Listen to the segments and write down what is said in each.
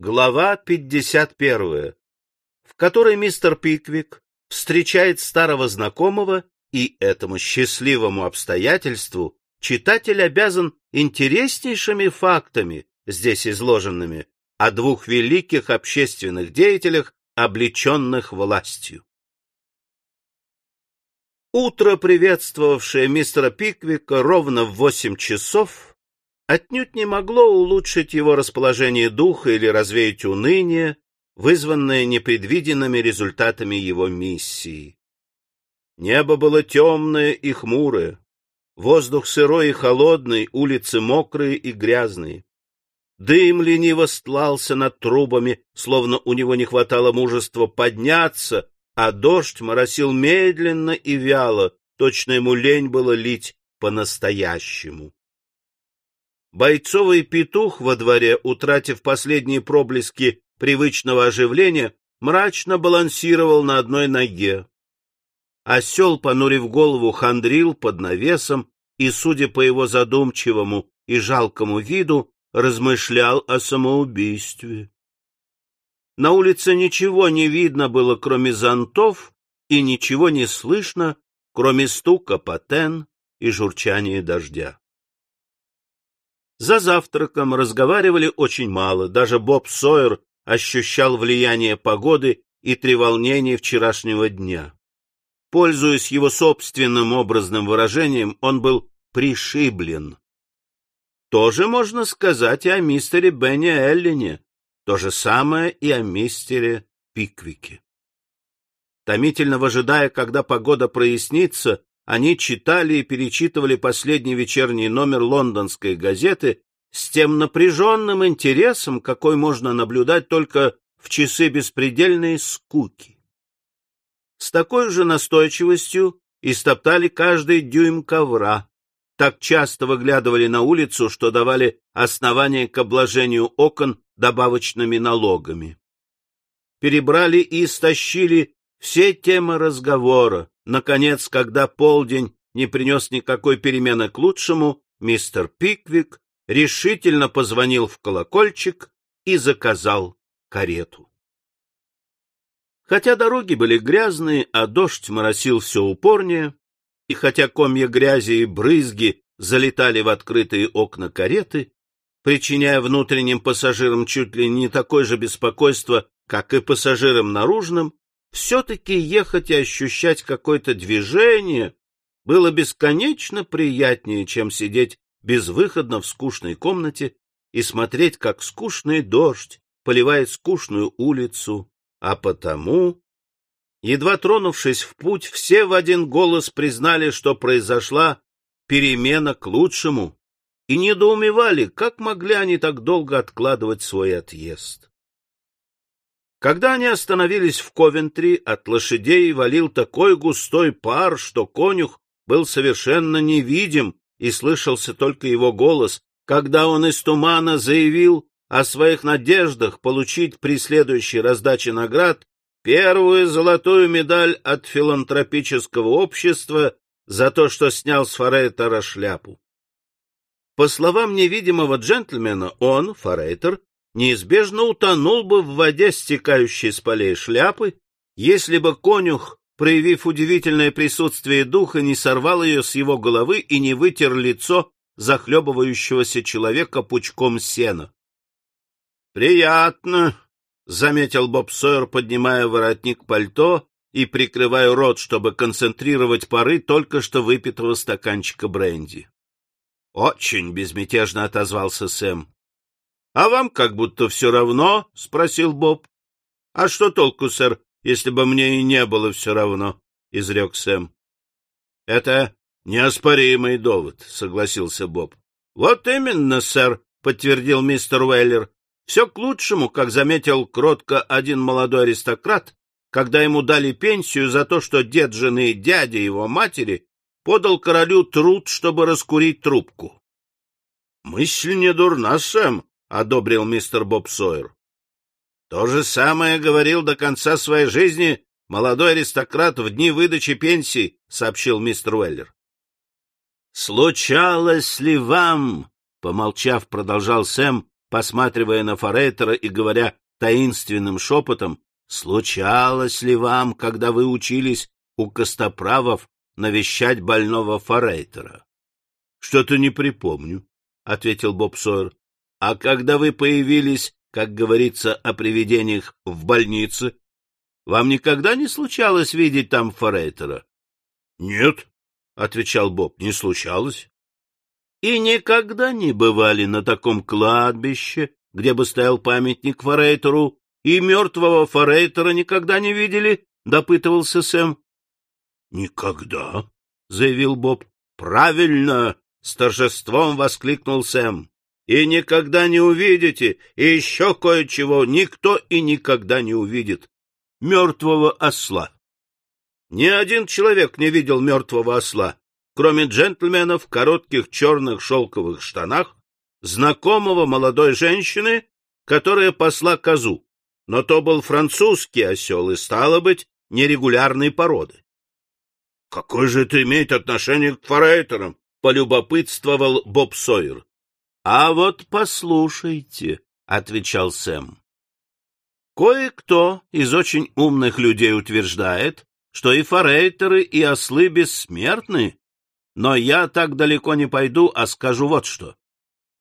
Глава 51, в которой мистер Пиквик встречает старого знакомого, и этому счастливому обстоятельству читатель обязан интереснейшими фактами, здесь изложенными, о двух великих общественных деятелях, облеченных властью. Утро, приветствовавшее мистера Пиквика ровно в восемь часов, отнюдь не могло улучшить его расположение духа или развеять уныние, вызванное непредвиденными результатами его миссии. Небо было темное и хмурое, воздух сырой и холодный, улицы мокрые и грязные. Дым лениво стлался над трубами, словно у него не хватало мужества подняться, а дождь моросил медленно и вяло, точно ему лень было лить по-настоящему. Бойцовый петух во дворе, утратив последние проблески привычного оживления, мрачно балансировал на одной ноге. Осел, понурив голову, хандрил под навесом и, судя по его задумчивому и жалкому виду, размышлял о самоубийстве. На улице ничего не видно было, кроме зонтов, и ничего не слышно, кроме стука патен и журчания дождя. За завтраком разговаривали очень мало, даже Боб Сойер ощущал влияние погоды и треволнение вчерашнего дня. Пользуясь его собственным образным выражением, он был пришиблен. То же можно сказать и о мистере Бенни Эллине, то же самое и о мистере Пиквике. Томительно выжидая, когда погода прояснится, они читали и перечитывали последний вечерний номер лондонской газеты с тем напряженным интересом, какой можно наблюдать только в часы беспредельной скуки. С такой же настойчивостью истоптали каждый дюйм ковра, так часто выглядывали на улицу, что давали основание к обложению окон добавочными налогами. Перебрали и истощили все темы разговора, Наконец, когда полдень не принес никакой перемены к лучшему, мистер Пиквик решительно позвонил в колокольчик и заказал карету. Хотя дороги были грязные, а дождь моросил все упорнее, и хотя комья грязи и брызги залетали в открытые окна кареты, причиняя внутренним пассажирам чуть ли не такое же беспокойство, как и пассажирам наружным, все-таки ехать и ощущать какое-то движение было бесконечно приятнее, чем сидеть безвыходно в скучной комнате и смотреть, как скучный дождь поливает скучную улицу, а потому, едва тронувшись в путь, все в один голос признали, что произошла перемена к лучшему, и недоумевали, как могли они так долго откладывать свой отъезд. Когда они остановились в Ковентри, от лошадей валил такой густой пар, что конюх был совершенно невидим, и слышался только его голос, когда он из тумана заявил о своих надеждах получить при следующей раздаче наград первую золотую медаль от филантропического общества за то, что снял с Форейтера шляпу. По словам невидимого джентльмена, он, Форейтер, неизбежно утонул бы в воде, стекающей с полей шляпы, если бы конюх, проявив удивительное присутствие духа, не сорвал ее с его головы и не вытер лицо захлебывающегося человека пучком сена. — Приятно, — заметил Боб Сойер, поднимая воротник пальто и прикрывая рот, чтобы концентрировать пары только что выпитого стаканчика бренди. — Очень безмятежно отозвался Сэм. — А вам как будто все равно? — спросил Боб. — А что толку, сэр, если бы мне и не было все равно? — изрек Сэм. — Это неоспоримый довод, — согласился Боб. — Вот именно, сэр, — подтвердил мистер Уэллер. — Все к лучшему, как заметил кротко один молодой аристократ, когда ему дали пенсию за то, что дед жены и дядя его матери подал королю труд, чтобы раскурить трубку. — Мысль не дурна, Сэм, — одобрил мистер Боб Сойер. То же самое говорил до конца своей жизни молодой аристократ в дни выдачи пенсии, — сообщил мистер Уэллер. — Случалось ли вам, — помолчав, продолжал Сэм, посматривая на Форейтера и говоря таинственным шепотом, «Случалось ли вам, когда вы учились у Костоправов, навещать больного Форейтера?» «Что-то не припомню», — ответил Боб Сойер. «А когда вы появились, как говорится о привидениях, в больнице, вам никогда не случалось видеть там Форейтера? — Нет, — отвечал Боб, — не случалось. — И никогда не бывали на таком кладбище, где бы стоял памятник Форейтеру, и мертвого Форейтера никогда не видели? — допытывался Сэм. — Никогда, — заявил Боб. — Правильно! — с торжеством воскликнул Сэм. — И никогда не увидите, и еще кое-чего никто и никогда не увидит мертвого осла. Ни один человек не видел мертвого осла, кроме джентльмена в коротких черных шелковых штанах, знакомого молодой женщины, которая посла козу, но то был французский осел и, стало быть, нерегулярной породы. — Какое же это имеет отношение к форейтерам? — полюбопытствовал Боб Сойер. — А вот послушайте, — отвечал Сэм. Кое-кто из очень умных людей утверждает, что и форейтеры, и ослы бессмертны, но я так далеко не пойду, а скажу вот что.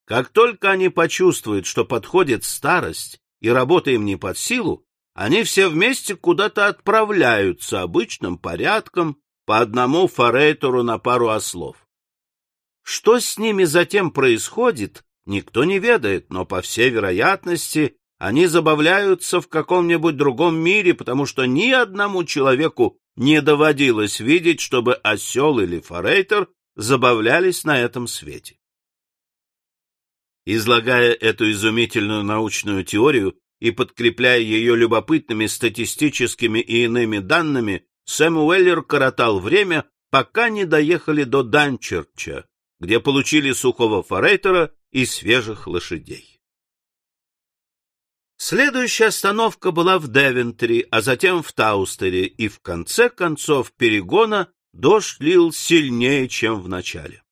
Как только они почувствуют, что подходит старость, и работа им не под силу, они все вместе куда-то отправляются обычным порядком по одному форейтеру на пару ослов. Что с ними затем происходит, никто не ведает, но, по всей вероятности, они забавляются в каком-нибудь другом мире, потому что ни одному человеку не доводилось видеть, чтобы осел или форейтер забавлялись на этом свете. Излагая эту изумительную научную теорию и подкрепляя ее любопытными статистическими и иными данными, Сэм Уэллер коротал время, пока не доехали до Данчерча, где получили сухого форейтера и свежих лошадей. Следующая остановка была в Девентри, а затем в Таустере, и в конце концов перегона дождь лил сильнее, чем в начале.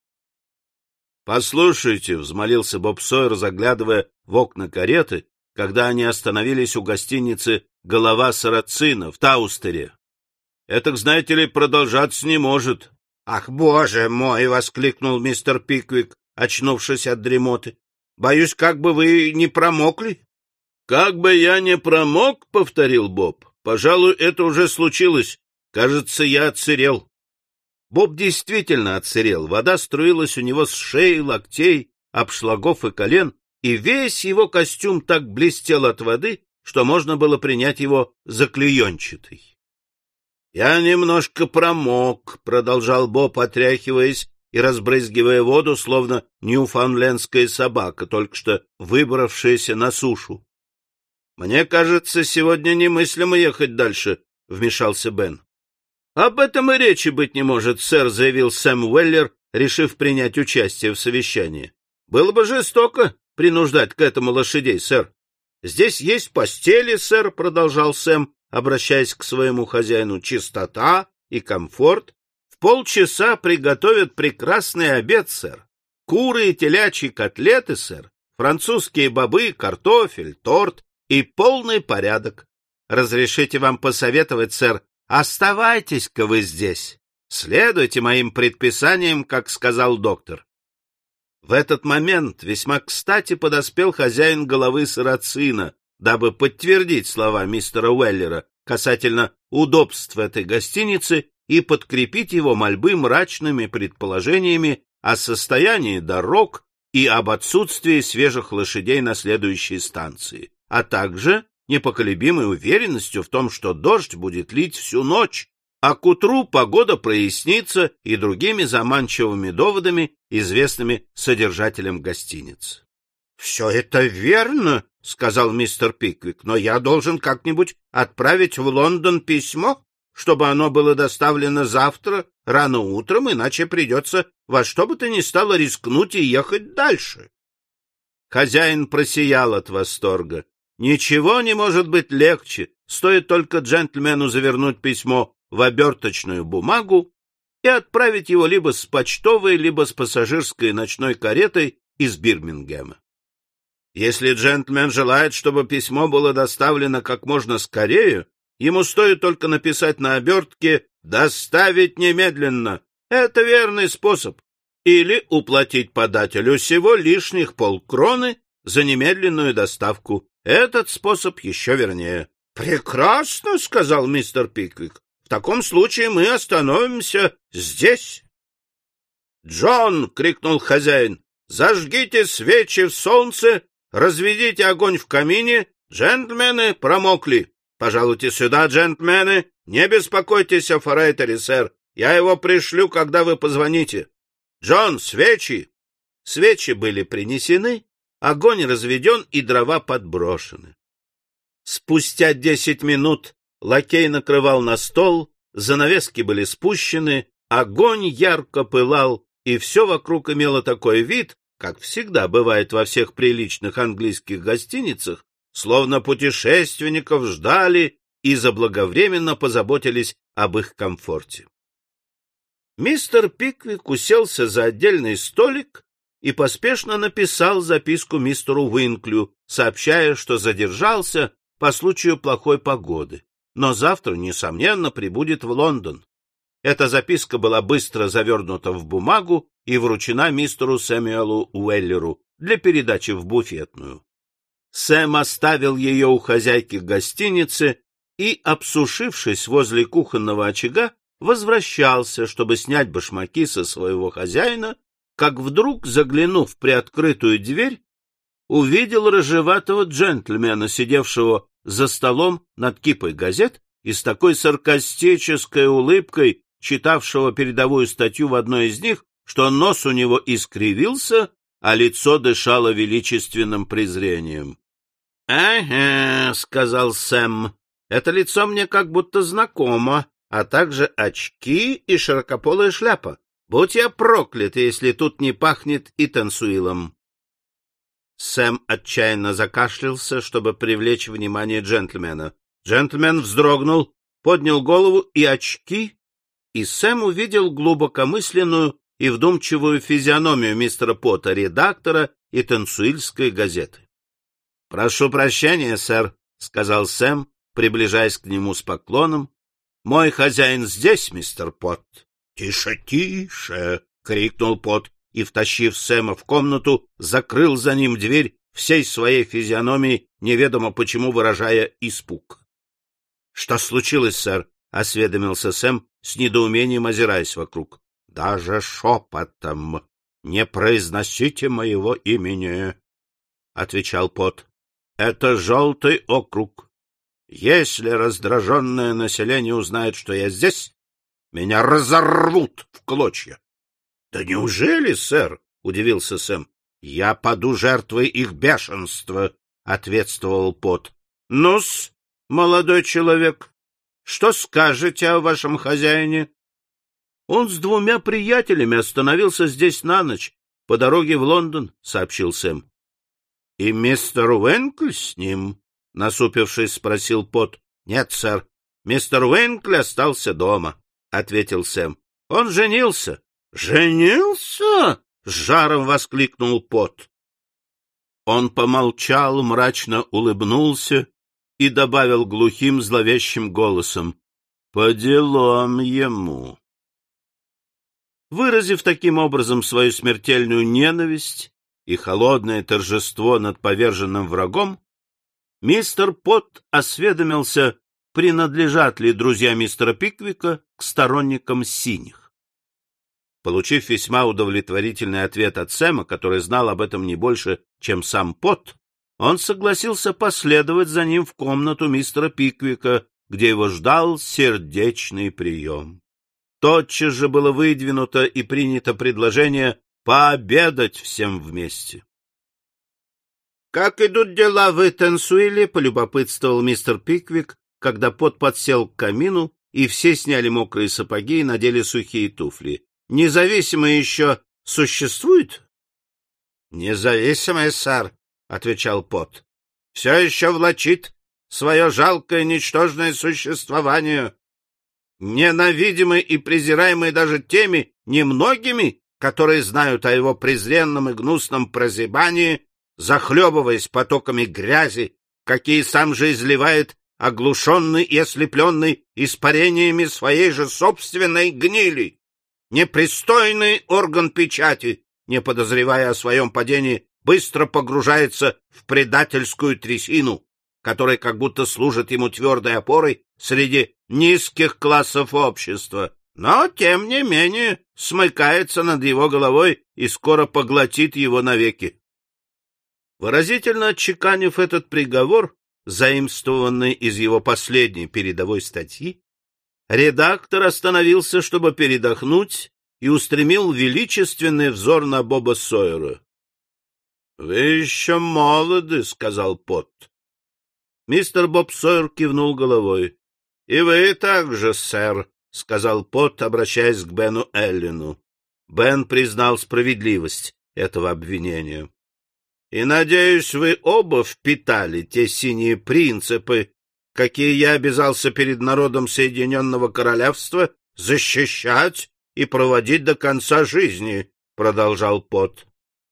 — Послушайте, — взмолился Боб Сойер, заглядывая в окна кареты, когда они остановились у гостиницы «Голова Сарацина» в Таустере. — Это, знаете ли, продолжаться не может. — Ах, боже мой! — воскликнул мистер Пиквик, очнувшись от дремоты. — Боюсь, как бы вы не промокли. — Как бы я не промок, — повторил Боб. — Пожалуй, это уже случилось. Кажется, я отсырел. Боб действительно отсырел. Вода струилась у него с шеи, локтей, обшлагов и колен, и весь его костюм так блестел от воды, что можно было принять его за клеенчатый. — Я немножко промок, — продолжал Боб, отряхиваясь и разбрызгивая воду, словно ньюфаунлендская собака, только что выбравшаяся на сушу. — Мне кажется, сегодня немыслимо ехать дальше, — вмешался Бен. — Об этом и речи быть не может, сэр, — заявил Сэм Уэллер, решив принять участие в совещании. — Было бы жестоко принуждать к этому лошадей, сэр. — Здесь есть постели, сэр, — продолжал Сэм, обращаясь к своему хозяину, — чистота и комфорт. В полчаса приготовят прекрасный обед, сэр. Куры и телячьи котлеты, сэр, французские бобы, картофель, торт, и полный порядок. Разрешите вам посоветовать, сэр, оставайтесь-ка вы здесь. Следуйте моим предписаниям, как сказал доктор. В этот момент весьма кстати подоспел хозяин головы сарацина, дабы подтвердить слова мистера Уэллера касательно удобств этой гостиницы и подкрепить его мольбы мрачными предположениями о состоянии дорог и об отсутствии свежих лошадей на следующей станции а также непоколебимой уверенностью в том, что дождь будет лить всю ночь, а к утру погода прояснится и другими заманчивыми доводами, известными содержателям гостиниц. — Все это верно, — сказал мистер Пиквик, — но я должен как-нибудь отправить в Лондон письмо, чтобы оно было доставлено завтра рано утром, иначе придется во что бы то ни стало рискнуть и ехать дальше. Хозяин просиял от восторга. Ничего не может быть легче, стоит только джентльмену завернуть письмо в оберточную бумагу и отправить его либо с почтовой, либо с пассажирской ночной каретой из Бирмингема. Если джентльмен желает, чтобы письмо было доставлено как можно скорее, ему стоит только написать на обертке «Доставить немедленно». Это верный способ. Или уплатить подателю всего лишних полкроны за немедленную доставку. Этот способ еще вернее. — Прекрасно, — сказал мистер Пиквик. — В таком случае мы остановимся здесь. — Джон! — крикнул хозяин. — Зажгите свечи в солнце, разведите огонь в камине. Джентльмены промокли. Пожалуйте сюда, джентльмены. Не беспокойтесь о Форейтере, сэр. Я его пришлю, когда вы позвоните. Джон, свечи! Свечи были принесены, огонь разведен и дрова подброшены. Спустя десять минут лакей накрывал на стол, занавески были спущены, огонь ярко пылал, и все вокруг имело такой вид, как всегда бывает во всех приличных английских гостиницах, словно путешественников ждали и заблаговременно позаботились об их комфорте. Мистер Пиквик уселся за отдельный столик и поспешно написал записку мистеру Уинклю, сообщая, что задержался по случаю плохой погоды, но завтра, несомненно, прибудет в Лондон. Эта записка была быстро завернута в бумагу и вручена мистеру Сэмюэлу Уэллеру для передачи в буфетную. Сэм оставил ее у хозяйки гостиницы и, обсушившись возле кухонного очага, возвращался, чтобы снять башмаки со своего хозяина, как вдруг, заглянув в приоткрытую дверь, увидел рыжеватого джентльмена, сидевшего за столом над кипой газет и с такой саркастической улыбкой, читавшего передовую статью в одной из них, что нос у него искривился, а лицо дышало величественным презрением. — Ага, — сказал Сэм, — это лицо мне как будто знакомо а также очки и широкополая шляпа. Будь я проклят, если тут не пахнет и танцуилом. Сэм отчаянно закашлялся, чтобы привлечь внимание джентльмена. Джентльмен вздрогнул, поднял голову и очки, и Сэм увидел глубокомысленную и вдумчивую физиономию мистера Пота, редактора и танцуильской газеты. — Прошу прощения, сэр, — сказал Сэм, приближаясь к нему с поклоном мой хозяин здесь, мистер Пот. Тише, тише, крикнул Пот и, втащив Сэма в комнату, закрыл за ним дверь всей своей физиономией, неведомо почему выражая испуг. — Что случилось, сэр? — осведомился Сэм, с недоумением озираясь вокруг. — Даже шепотом не произносите моего имени, — отвечал Пот. — Это желтый округ. Если раздраженное население узнает, что я здесь, меня разорвут в клочья. — Да неужели, сэр? — удивился Сэм. — Я паду жертвой их бешенства, — ответствовал Пот. — Ну-с, молодой человек, что скажете о вашем хозяине? — Он с двумя приятелями остановился здесь на ночь, по дороге в Лондон, — сообщил Сэм. — И мистер Уэнкль с ним? — насупившись, спросил Пот. — Нет, сэр. Мистер Уинкли остался дома, — ответил Сэм. — Он женился. — Женился? — с жаром воскликнул Пот. Он помолчал, мрачно улыбнулся и добавил глухим зловещим голосом. — По делам ему. Выразив таким образом свою смертельную ненависть и холодное торжество над поверженным врагом, мистер Пот осведомился, принадлежат ли друзья мистера Пиквика к сторонникам синих. Получив весьма удовлетворительный ответ от Сэма, который знал об этом не больше, чем сам Пот, он согласился последовать за ним в комнату мистера Пиквика, где его ждал сердечный прием. Тотчас же было выдвинуто и принято предложение пообедать всем вместе. «Как идут дела в Этенсуиле?» — полюбопытствовал мистер Пиквик, когда пот подсел к камину, и все сняли мокрые сапоги и надели сухие туфли. «Независимые еще существует?» «Независимые, сэр», — отвечал Пот. «Все еще влачит свое жалкое ничтожное существование, ненавидимый и презираемый даже теми немногими, которые знают о его презренном и гнусном прозябании захлебываясь потоками грязи, какие сам же изливает оглушенный и ослепленный испарениями своей же собственной гнили. Непристойный орган печати, не подозревая о своем падении, быстро погружается в предательскую трясину, которая как будто служит ему твердой опорой среди низких классов общества, но, тем не менее, смыкается над его головой и скоро поглотит его навеки. Выразительно отчеканив этот приговор, заимствованный из его последней передовой статьи, редактор остановился, чтобы передохнуть, и устремил величественный взор на Боба Сойера. — Вы еще молоды, — сказал Пот. Мистер Боб Сойер кивнул головой. — И вы также, сэр, — сказал Пот, обращаясь к Бену Эллину. Бен признал справедливость этого обвинения. — И, надеюсь, вы оба впитали те синие принципы, какие я обязался перед народом Соединенного Королевства защищать и проводить до конца жизни, — продолжал Пот.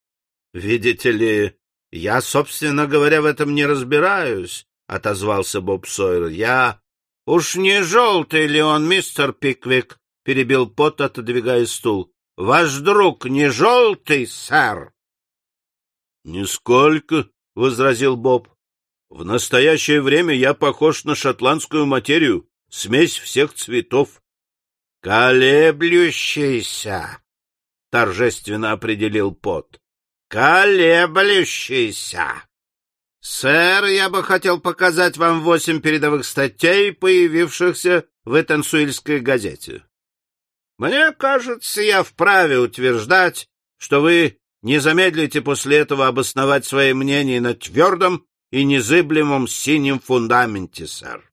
— Видите ли, я, собственно говоря, в этом не разбираюсь, — отозвался Боб Сойер. — Я... — Уж не желтый ли он, мистер Пиквик? — перебил Пот, отодвигая стул. — Ваш друг не желтый, сэр? — Нисколько, — возразил Боб. — В настоящее время я похож на шотландскую материю, смесь всех цветов. — Колеблющийся, — торжественно определил Пот. — Колеблющийся. Сэр, я бы хотел показать вам восемь передовых статей, появившихся в Этансуильской газете. Мне кажется, я вправе утверждать, что вы не замедлите после этого обосновать свои мнения на твердом и незыблемом синем фундаменте, сэр.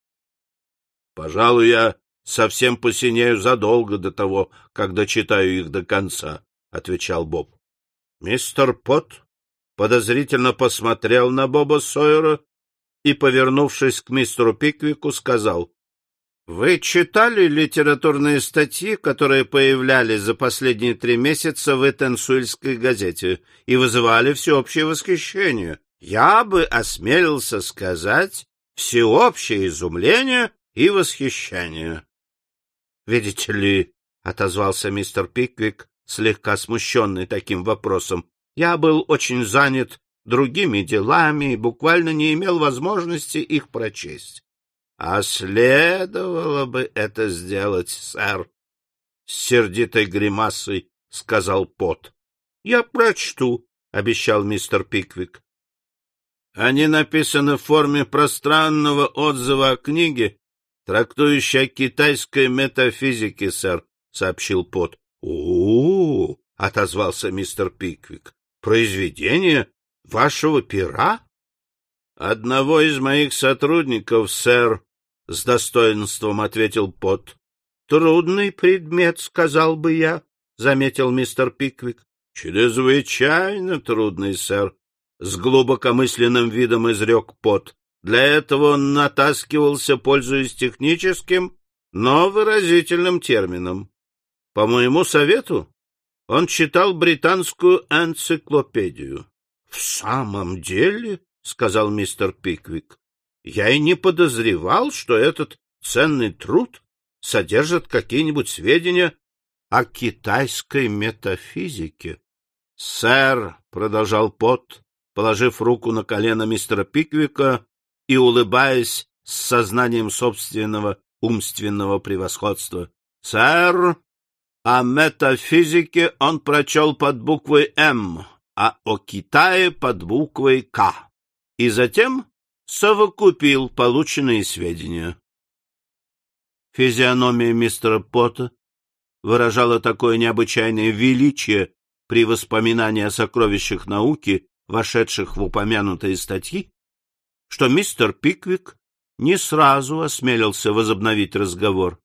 Пожалуй, я совсем посинею задолго до того, как дочитаю их до конца, — отвечал Боб. Мистер Пот подозрительно посмотрел на Боба Сойера и, повернувшись к мистеру Пиквику, сказал, — Вы читали литературные статьи, которые появлялись за последние три месяца в Этенсуильской газете и вызывали всеобщее восхищение? Я бы осмелился сказать всеобщее изумление и восхищение. Видите ли, — отозвался мистер Пиквик, слегка смущенный таким вопросом, — я был очень занят другими делами и буквально не имел возможности их прочесть. — А следовало бы это сделать, сэр, — с сердитой гримасой сказал Пот. — Я прочту, — обещал мистер Пиквик. — Они написаны в форме пространного отзыва о книге, трактующий о китайской метафизике, сэр, — сообщил Пот. — О, — отозвался мистер Пиквик, — произведение вашего пера? — Одного из моих сотрудников, сэр, — с достоинством ответил Пот. — Трудный предмет, сказал бы я, — заметил мистер Пиквик. — Чрезвычайно трудный, сэр, — с глубокомысленным видом изрек Пот. Для этого он натаскивался, пользуясь техническим, но выразительным термином. По моему совету он читал британскую энциклопедию. — В самом деле, — сказал мистер Пиквик, — я и не подозревал, что этот ценный труд содержит какие-нибудь сведения о китайской метафизике. — Сэр, — продолжал Пот, положив руку на колено мистера Пиквика и улыбаясь с сознанием собственного умственного превосходства. — Сэр, о метафизике он прочел под буквой «М», а о Китае под буквой «К», и затем совокупил полученные сведения. Физиономия мистера Пота выражала такое необычайное величие при воспоминании о сокровищах науки, вошедших в упомянутые статьи, что мистер Пиквик не сразу осмелился возобновить разговор.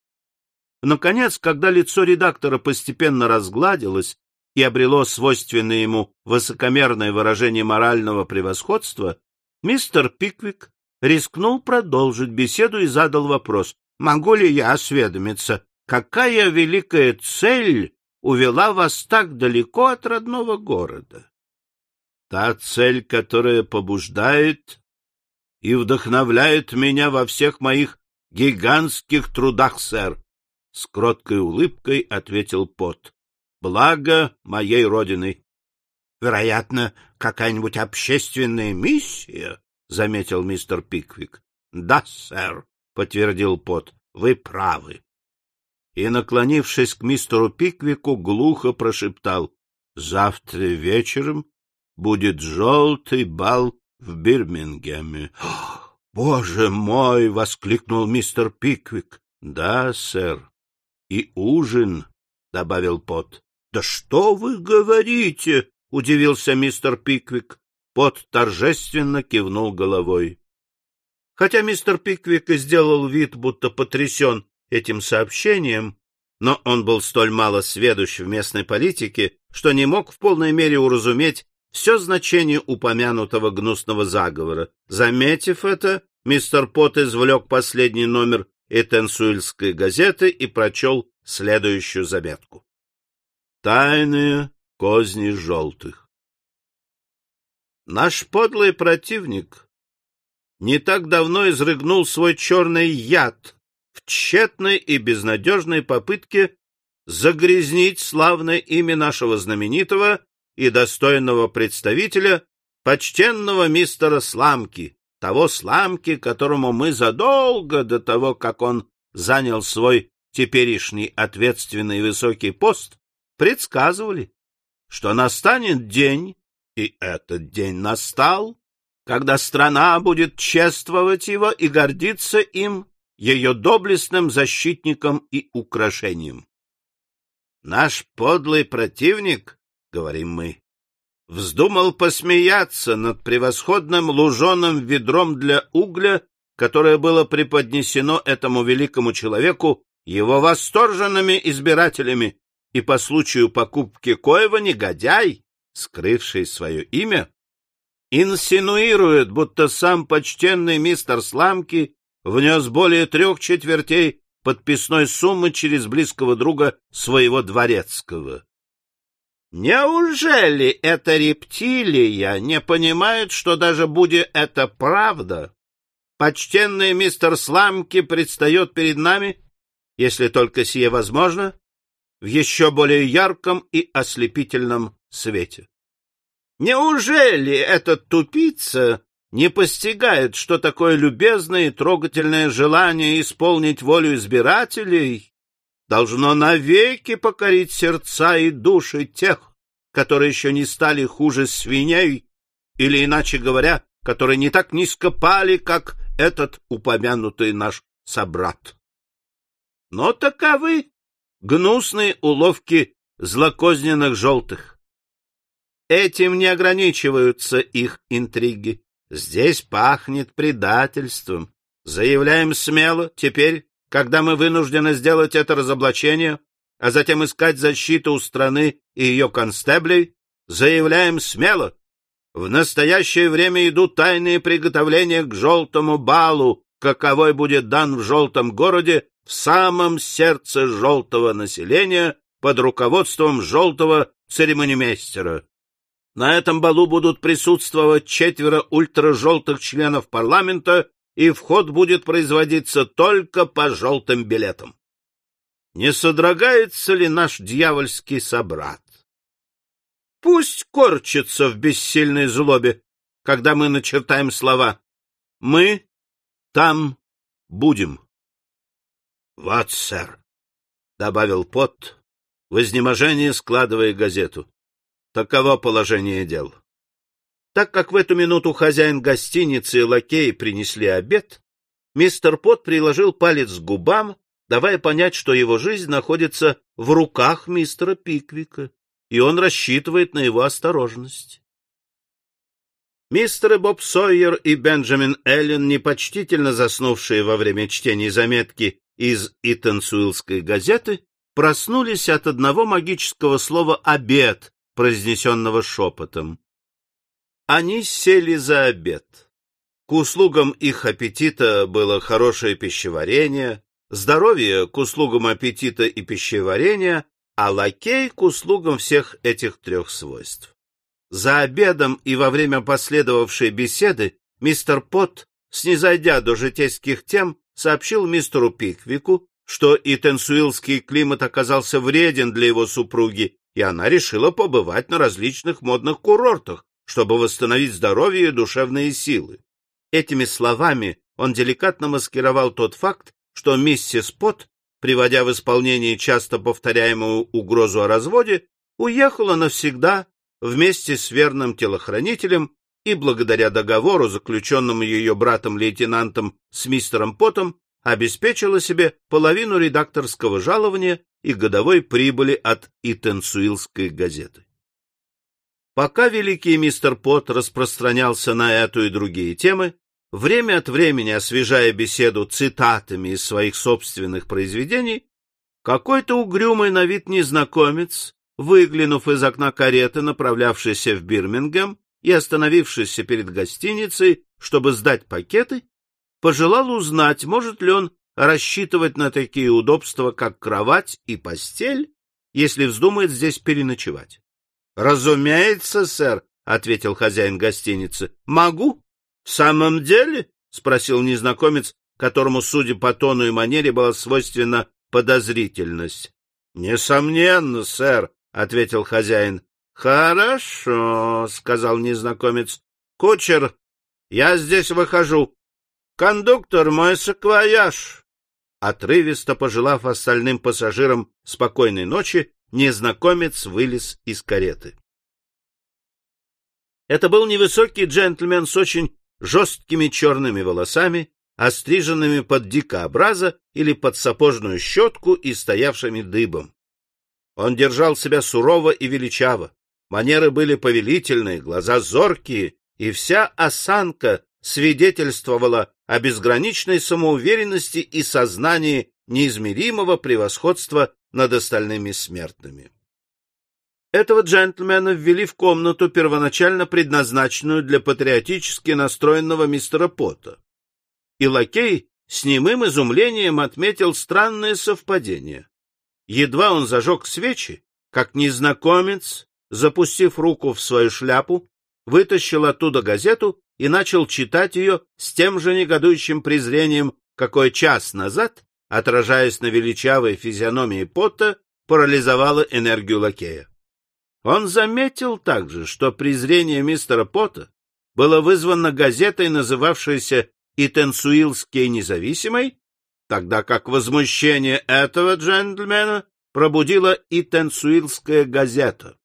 Наконец, когда лицо редактора постепенно разгладилось и обрело свойственное ему высокомерное выражение морального превосходства, мистер Пиквик рискнул продолжить беседу и задал вопрос, «Могу ли я осведомиться, какая великая цель увела вас так далеко от родного города?» та цель, которая побуждает и вдохновляет меня во всех моих гигантских трудах, сэр, — с кроткой улыбкой ответил Пот. — Благо моей родины. — Вероятно, какая-нибудь общественная миссия, — заметил мистер Пиквик. — Да, сэр, — подтвердил Пот, — вы правы. И, наклонившись к мистеру Пиквику, глухо прошептал. — Завтра вечером будет желтый бал в Бирмингеме. — Боже мой! — воскликнул мистер Пиквик. — Да, сэр. — И ужин, — добавил Пот. — Да что вы говорите? — удивился мистер Пиквик. Пот торжественно кивнул головой. Хотя мистер Пиквик и сделал вид, будто потрясен этим сообщением, но он был столь мало сведущ в местной политике, что не мог в полной мере уразуметь все значение упомянутого гнусного заговора. Заметив это, мистер Пот извлек последний номер Этенсуильской газеты и прочел следующую заметку. Тайные козни желтых. Наш подлый противник не так давно изрыгнул свой черный яд в тщетной и безнадежной попытке загрязнить славное имя нашего знаменитого и достойного представителя, почтенного мистера Сламки, того Сламки, которому мы задолго до того, как он занял свой теперешний ответственный высокий пост, предсказывали, что настанет день, и этот день настал, когда страна будет чествовать его и гордиться им, ее доблестным защитником и украшением. Наш подлый противник говорим мы, вздумал посмеяться над превосходным луженым ведром для угля, которое было преподнесено этому великому человеку его восторженными избирателями, и по случаю покупки коего негодяй, скрывший свое имя, инсинуирует, будто сам почтенный мистер Сламки внес более трех четвертей подписной суммы через близкого друга своего дворецкого. Неужели эта рептилия не понимает, что даже будь это правда, почтенный мистер Сламки предстает перед нами, если только сие возможно, в еще более ярком и ослепительном свете? Неужели этот тупица не постигает, что такое любезное и трогательное желание исполнить волю избирателей должно навеки покорить сердца и души тех, которые еще не стали хуже свиней, или, иначе говоря, которые не так низко пали, как этот упомянутый наш собрат. Но таковы гнусные уловки злокозненных желтых. Этим не ограничиваются их интриги. Здесь пахнет предательством. Заявляем смело, теперь когда мы вынуждены сделать это разоблачение, а затем искать защиту у страны и ее констеблей, заявляем смело, в настоящее время идут тайные приготовления к желтому балу, каковой будет дан в желтом городе в самом сердце желтого населения под руководством желтого церемонимейстера. На этом балу будут присутствовать четверо ультражелтых членов парламента и вход будет производиться только по желтым билетам. Не содрогается ли наш дьявольский собрат? Пусть корчится в бессильной злобе, когда мы начертаем слова «Мы там будем». — Вот, сэр, — добавил Пот, в изнеможении складывая газету. Таково положение дел. Так как в эту минуту хозяин гостиницы и лакей принесли обед, мистер Пот приложил палец к губам, давая понять, что его жизнь находится в руках мистера Пиквика, и он рассчитывает на его осторожность. Мистеры Боб Сойер и Бенджамин Эллен, непочтительно заснувшие во время чтения заметки из Итансуилской газеты, проснулись от одного магического слова «обед», произнесенного шепотом. Они сели за обед. К услугам их аппетита было хорошее пищеварение, здоровье к услугам аппетита и пищеварения, а лакей к услугам всех этих трех свойств. За обедом и во время последовавшей беседы мистер Пот, снизойдя до житейских тем, сообщил мистеру Пиквику, что и тенсуилский климат оказался вреден для его супруги, и она решила побывать на различных модных курортах, чтобы восстановить здоровье и душевные силы. Этими словами он деликатно маскировал тот факт, что миссис Пот, приводя в исполнение часто повторяемую угрозу о разводе, уехала навсегда вместе с верным телохранителем и благодаря договору, заключенному ее братом-лейтенантом с мистером Потом, обеспечила себе половину редакторского жалования и годовой прибыли от Итенсуилской газеты. Пока великий мистер Пот распространялся на эту и другие темы, время от времени освежая беседу цитатами из своих собственных произведений, какой-то угрюмый на вид незнакомец, выглянув из окна кареты, направлявшийся в Бирмингем и остановившийся перед гостиницей, чтобы сдать пакеты, пожелал узнать, может ли он рассчитывать на такие удобства, как кровать и постель, если вздумает здесь переночевать. — Разумеется, сэр, — ответил хозяин гостиницы. — Могу. — В самом деле? — спросил незнакомец, которому, судя по тону и манере, была свойственна подозрительность. — Несомненно, сэр, — ответил хозяин. — Хорошо, — сказал незнакомец. — Кучер, я здесь выхожу. Кондуктор, мой саквояж! Отрывисто пожелав остальным пассажирам спокойной ночи, незнакомец вылез из кареты. Это был невысокий джентльмен с очень жесткими черными волосами, остриженными под дикообраза или под сапожную щетку и стоявшими дыбом. Он держал себя сурово и величаво, манеры были повелительные, глаза зоркие, и вся осанка свидетельствовала о безграничной самоуверенности и сознании неизмеримого превосходства над остальными смертными. Этого джентльмена ввели в комнату, первоначально предназначенную для патриотически настроенного мистера Пота. И лакей с немым изумлением отметил странное совпадение. Едва он зажег свечи, как незнакомец, запустив руку в свою шляпу, вытащил оттуда газету и начал читать ее с тем же негодующим презрением, какой час назад, отражаясь на величавой физиономии Потта, парализовало энергию лакея. Он заметил также, что презрение мистера Пота было вызвано газетой, называвшейся «Итенсуилский независимой», тогда как возмущение этого джентльмена пробудила Итенсуилская газета.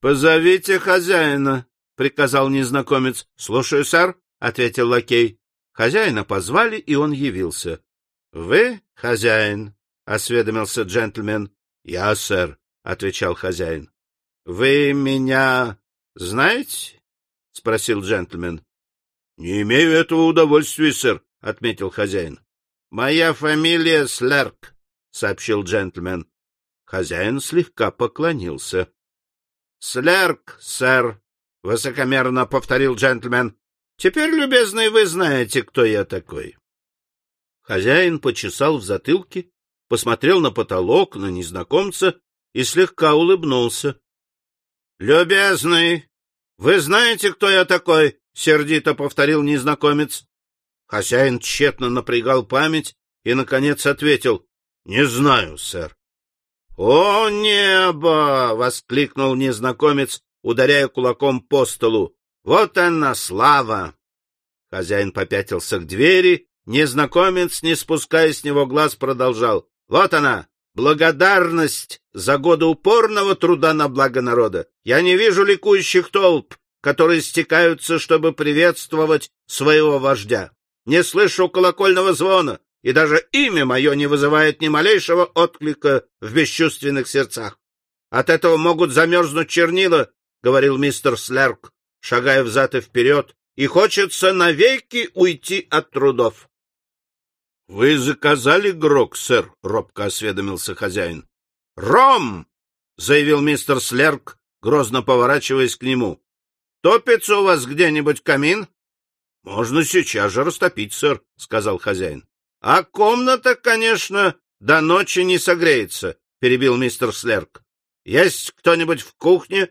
«Позовите хозяина», — приказал незнакомец. — Слушаю, сэр, — ответил лакей. Хозяина позвали, и он явился. — Вы хозяин? — осведомился джентльмен. — Я, сэр, — отвечал хозяин. — Вы меня знаете? — спросил джентльмен. — Не имею этого удовольствия, сэр, — отметил хозяин. — Моя фамилия Слерк, — сообщил джентльмен. Хозяин слегка поклонился. — Слерк, сэр, — высокомерно повторил джентльмен. — Теперь, любезный, вы знаете, кто я такой. Хозяин почесал в затылке, посмотрел на потолок, на незнакомца и слегка улыбнулся. — Любезный, вы знаете, кто я такой? — сердито повторил незнакомец. Хозяин тщетно напрягал память и, наконец, ответил. — Не знаю, сэр. — О, небо! — воскликнул незнакомец, ударяя кулаком по столу. «Вот она, слава!» Хозяин попятился к двери, незнакомец, не спуская с него глаз, продолжал. «Вот она, благодарность за годы упорного труда на благо народа. Я не вижу ликующих толп, которые стекаются, чтобы приветствовать своего вождя. Не слышу колокольного звона, и даже имя мое не вызывает ни малейшего отклика в бесчувственных сердцах. От этого могут замерзнуть чернила, говорил мистер Слерк, шагая взад и вперед, и хочется навеки уйти от трудов. — Вы заказали грок, сэр? — робко осведомился хозяин. — Ром! — заявил мистер Слерк, грозно поворачиваясь к нему. — Топится у вас где-нибудь камин? — Можно сейчас же растопить, сэр, — сказал хозяин. — А комната, конечно, до ночи не согреется, — перебил мистер Слерк. — Есть кто-нибудь в кухне?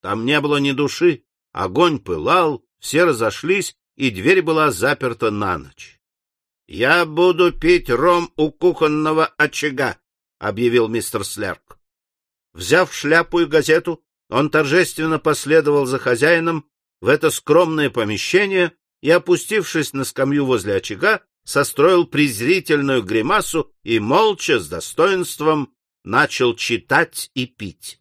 Там не было ни души, огонь пылал, все разошлись, и дверь была заперта на ночь. — Я буду пить ром у кухонного очага, — объявил мистер Слерк. Взяв шляпу и газету, он торжественно последовал за хозяином в это скромное помещение и, опустившись на скамью возле очага, состроил презрительную гримасу и молча, с достоинством, начал читать и пить.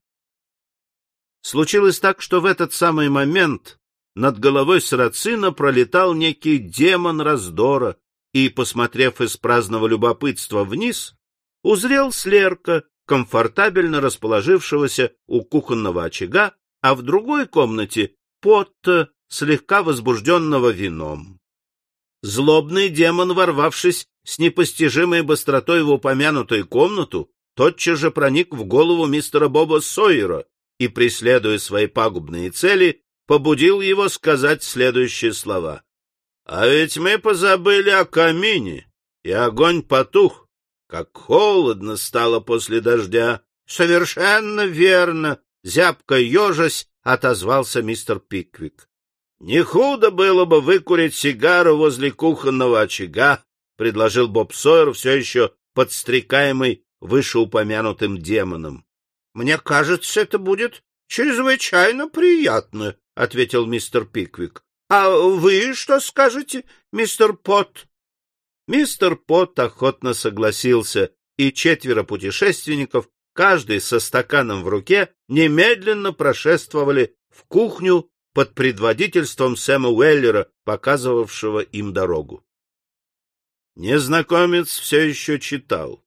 Случилось так, что в этот самый момент над головой Сарацина пролетал некий демон раздора и, посмотрев из праздного любопытства вниз, узрел Слерка, комфортабельно расположившегося у кухонного очага, а в другой комнате Потта, слегка возбужденного вином. Злобный демон, ворвавшись с непостижимой быстротой в упомянутую комнату, тотчас же проник в голову мистера Боба Сойера и, преследуя свои пагубные цели, побудил его сказать следующие слова. — А ведь мы позабыли о камине, и огонь потух. Как холодно стало после дождя. — Совершенно верно, — зябко ежась отозвался мистер Пиквик. — Не худо было бы выкурить сигару возле кухонного очага, — предложил Боб Сойер, все еще подстрекаемый вышеупомянутым демоном. — Мне кажется, это будет чрезвычайно приятно, — ответил мистер Пиквик. — А вы что скажете, мистер Пот? Мистер Пот охотно согласился, и четверо путешественников, каждый со стаканом в руке, немедленно прошествовали в кухню под предводительством Сэма Уэллера, показывавшего им дорогу. Незнакомец все еще читал.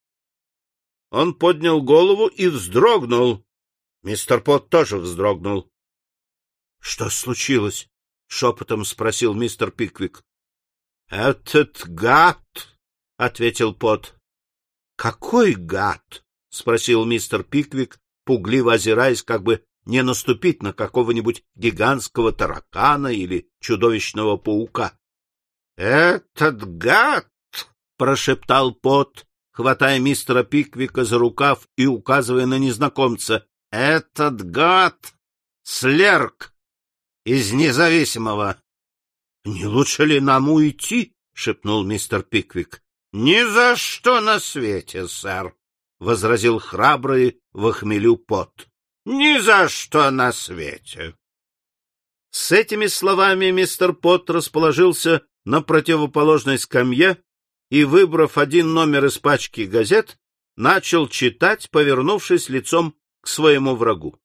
Он поднял голову и вздрогнул. Мистер Пот тоже вздрогнул. — Что случилось? — шепотом спросил мистер Пиквик. — Этот гад, — ответил Пот. — Какой гад? — спросил мистер Пиквик, пугливо озираясь, как бы не наступить на какого-нибудь гигантского таракана или чудовищного паука. — Этот гад! — прошептал Пот, хватая мистера Пиквика за рукав и указывая на незнакомца. — Этот гад! Слерк! Из независимого! — Не лучше ли нам уйти? — шепнул мистер Пиквик. — Ни за что на свете, сэр! — возразил храбрый в хмелю Пот. Ни за что на свете. С этими словами мистер Пот расположился на противоположной скамье и, выбрав один номер из пачки газет, начал читать, повернувшись лицом к своему врагу.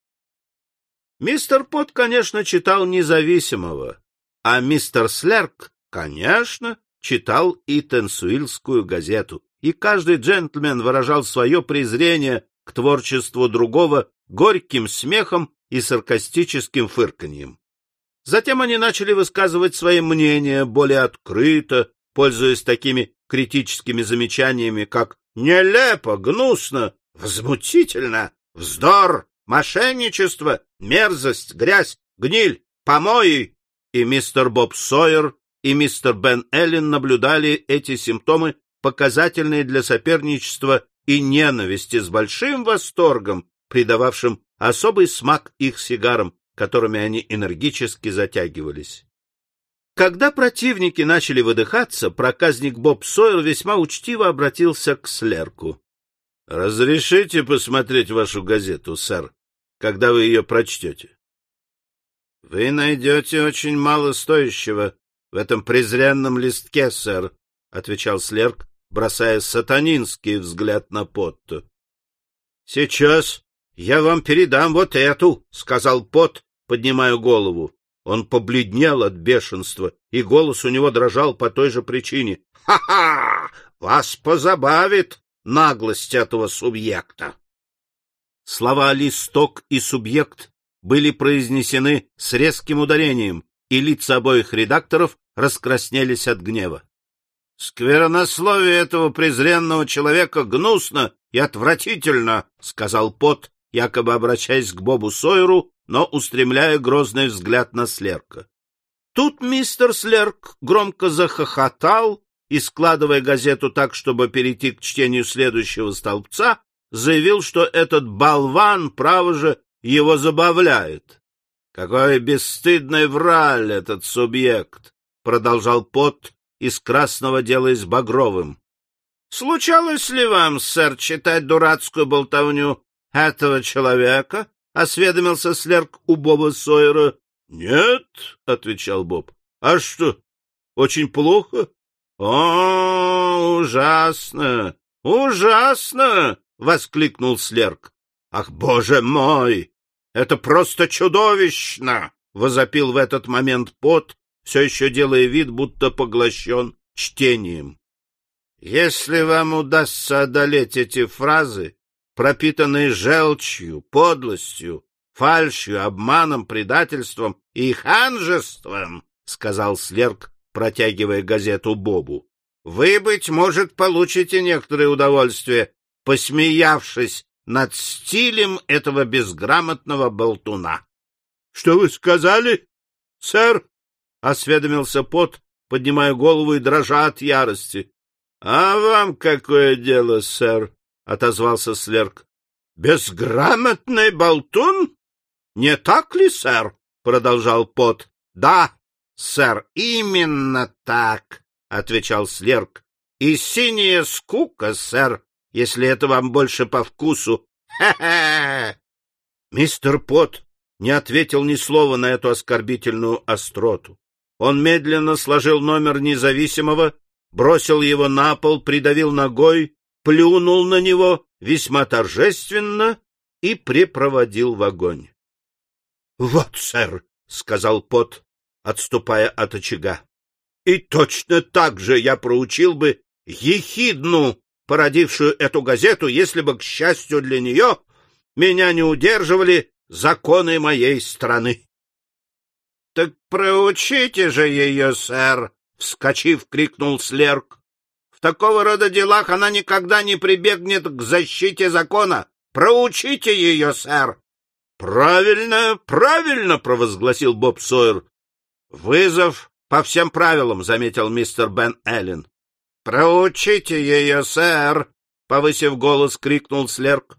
Мистер Пот, конечно, читал независимого, а мистер Слерк, конечно, читал и Тенсуильскую газету, и каждый джентльмен выражал свое презрение к творчеству другого горьким смехом и саркастическим фырканьем. Затем они начали высказывать свои мнения более открыто, пользуясь такими критическими замечаниями, как «нелепо», «гнусно», «возмутительно», «вздор», «мошенничество», «мерзость», «грязь», «гниль», «помои». И мистер Боб Сойер и мистер Бен Эллен наблюдали эти симптомы, показательные для соперничества и ненависти, с большим восторгом, придававшим особый смак их сигарам, которыми они энергически затягивались. Когда противники начали выдыхаться, проказник Боб Сойер весьма учтиво обратился к Слерку. — Разрешите посмотреть вашу газету, сэр, когда вы ее прочтете? — Вы найдете очень мало стоящего в этом презренном листке, сэр, — отвечал Слерк, бросая сатанинский взгляд на Потту. — Сейчас — Я вам передам вот эту, — сказал Пот, поднимая голову. Он побледнел от бешенства, и голос у него дрожал по той же причине. «Ха — Ха-ха! Вас позабавит наглость этого субъекта! Слова «листок» и «субъект» были произнесены с резким ударением, и лица обоих редакторов раскраснелись от гнева. «Сквернословие этого презренного человека гнусно и отвратительно», — сказал Пот, якобы обращаясь к Бобу Сойеру, но устремляя грозный взгляд на Слерка. Тут мистер Слерк громко захохотал и, складывая газету так, чтобы перейти к чтению следующего столбца, заявил, что этот болван, право же, его забавляет. Какой бесстыдный враль этот субъект! — продолжал Пот из красного делаясь багровым. — Случалось ли вам, сэр, читать дурацкую болтовню этого человека? — осведомился Слерк у Боба Сойера. — Нет, — отвечал Боб. — А что, очень плохо? — О, ужасно! Ужасно! — воскликнул Слерк. — Ах, боже мой! Это просто чудовищно! — возопил в этот момент Пот, все еще делая вид, будто поглощен чтением. Если вам удастся одолеть эти фразы, пропитанные желчью, подлостью, фальшью, обманом, предательством и ханжеством, — сказал Слерк, протягивая газету Бобу, — вы, быть может, получите некоторое удовольствие, посмеявшись над стилем этого безграмотного болтуна. — Что вы сказали, сэр? — осведомился Пот, поднимая голову и дрожа от ярости. — А вам какое дело, сэр? — отозвался Слерк. — Безграмотный болтун? — Не так ли, сэр? — продолжал Пот. — Да, сэр, именно так, — отвечал Слерк. — И синяя скука, сэр, если это вам больше по вкусу. Ха-ха! Мистер Пот не ответил ни слова на эту оскорбительную остроту. Он медленно сложил номер независимого, бросил его на пол, придавил ногой, плюнул на него весьма торжественно и припроводил в огонь. — Вот, сэр, — сказал Пот, отступая от очага. — И точно так же я проучил бы ехидну породившую эту газету, если бы, к счастью для нее, меня не удерживали законы моей страны. — Так проучите же ее, сэр! — вскочив, крикнул Слерк. — В такого рода делах она никогда не прибегнет к защите закона. Проучите ее, сэр! — Правильно, правильно! — провозгласил Боб Сойер. — Вызов по всем правилам, — заметил мистер Бен Эллен. — Проучите ее, сэр! — повысив голос, крикнул Слерк.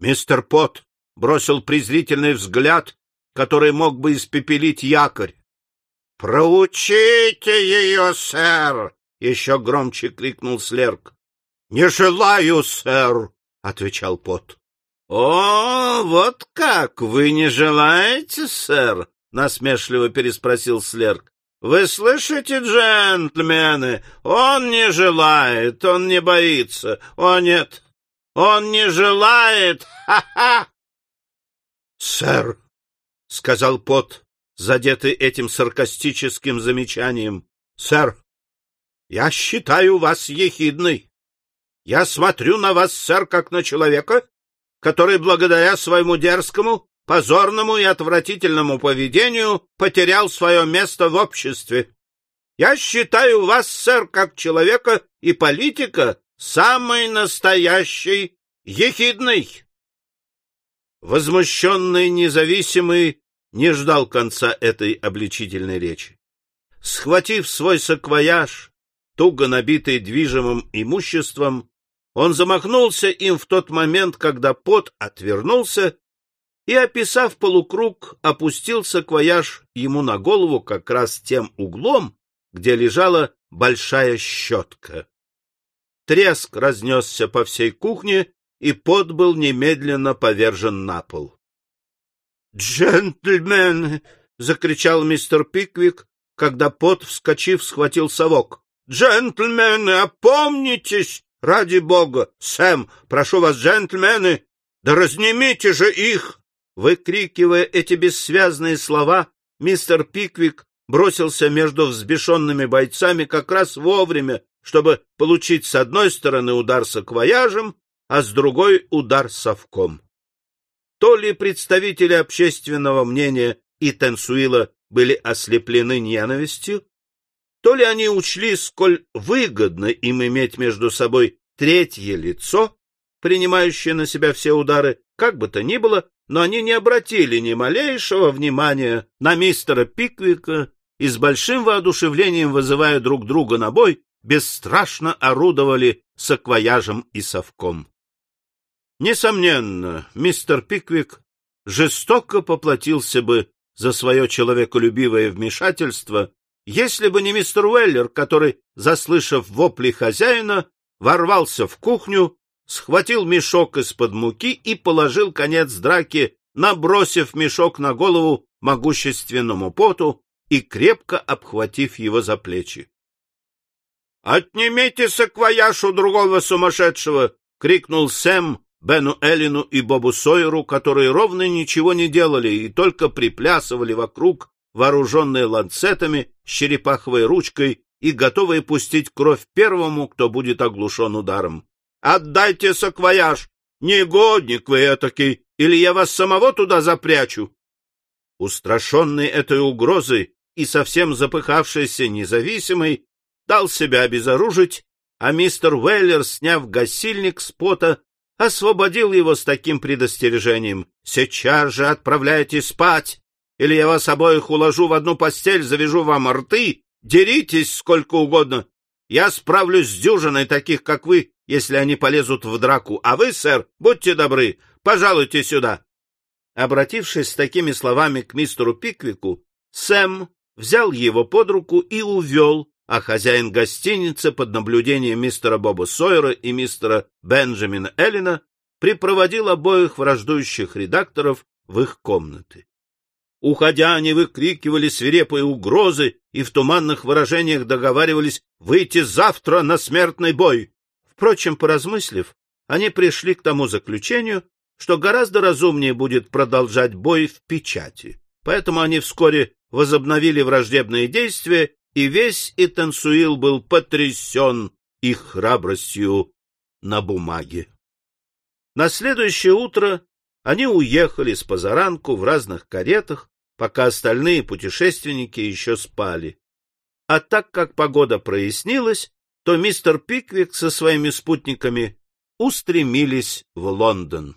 Мистер Пот бросил презрительный взгляд, который мог бы испепелить якорь. — Проучите ее, сэр! — еще громче крикнул Слерк. — Не желаю, сэр! — отвечал Пот. — О, вот как! Вы не желаете, сэр? — насмешливо переспросил Слерк. Вы слышите, джентльмены? Он не желает, он не боится. О, нет, он не желает. Ха-ха! Сэр, — сказал Пот, задетый этим саркастическим замечанием, — сэр, я считаю вас ехидной. Я смотрю на вас, сэр, как на человека, который благодаря своему дерзкому позорному и отвратительному поведению потерял свое место в обществе. Я считаю вас, сэр, как человека и политика, самый настоящий ехидный. Возмущенный независимый не ждал конца этой обличительной речи. Схватив свой саквояж, туго набитый движимым имуществом, он замахнулся им в тот момент, когда пот отвернулся и, описав полукруг, опустился квояж ему на голову как раз тем углом, где лежала большая щетка. Треск разнесся по всей кухне, и пот был немедленно повержен на пол. «Джентльмены!» — закричал мистер Пиквик, когда пот, вскочив, схватил совок. «Джентльмены, опомнитесь! Ради бога! Сэм, прошу вас, джентльмены, да разнимите же их!» Выкрикивая эти бессвязные слова, мистер Пиквик бросился между взбешенными бойцами как раз вовремя, чтобы получить с одной стороны удар саквояжем, а с другой — удар совком. То ли представители общественного мнения и Тенсуила были ослеплены ненавистью, то ли они учли, сколь выгодно им иметь между собой третье лицо, принимающее на себя все удары, как бы то ни было, но они не обратили ни малейшего внимания на мистера Пиквика и с большим воодушевлением, вызывая друг друга на бой, бесстрашно орудовали саквояжем и совком. Несомненно, мистер Пиквик жестоко поплатился бы за свое человеколюбивое вмешательство, если бы не мистер Уэллер, который, заслышав вопли хозяина, ворвался в кухню, схватил мешок из-под муки и положил конец драке, набросив мешок на голову могущественному поту и крепко обхватив его за плечи. — Отнимите саквояж у другого сумасшедшего! — крикнул Сэм Бену Эллину и Бобу Сойеру, которые ровно ничего не делали и только приплясывали вокруг, вооруженные ланцетами, с черепаховой ручкой и готовые пустить кровь первому, кто будет оглушен ударом. — Отдайте саквояж! Негодник вы этакий! Или я вас самого туда запрячу! Устрашенный этой угрозой и совсем запыхавшийся независимый, дал себя обезоружить, а мистер Уэллер, сняв гасильник с пота, освободил его с таким предостережением. — Сейчас же отправляйтесь спать, или я вас обоих уложу в одну постель, завяжу вам рты, деритесь сколько угодно. Я справлюсь с дюжиной таких, как вы, если они полезут в драку. А вы, сэр, будьте добры, пожалуйте сюда. Обратившись с такими словами к мистеру Пиквику, Сэм взял его под руку и увел, а хозяин гостиницы под наблюдением мистера Боба Сойера и мистера Бенджамина Эллина припроводил обоих враждующих редакторов в их комнаты. Уходя, они выкрикивали свирепые угрозы и в туманных выражениях договаривались выйти завтра на смертный бой. Впрочем, поразмыслив, они пришли к тому заключению, что гораздо разумнее будет продолжать бой в печати. Поэтому они вскоре возобновили враждебные действия и весь Итансуил был потрясен их храбростью на бумаге. На следующее утро они уехали с позаранку в разных каретах, пока остальные путешественники еще спали. А так как погода прояснилась, то мистер Пиквик со своими спутниками устремились в Лондон.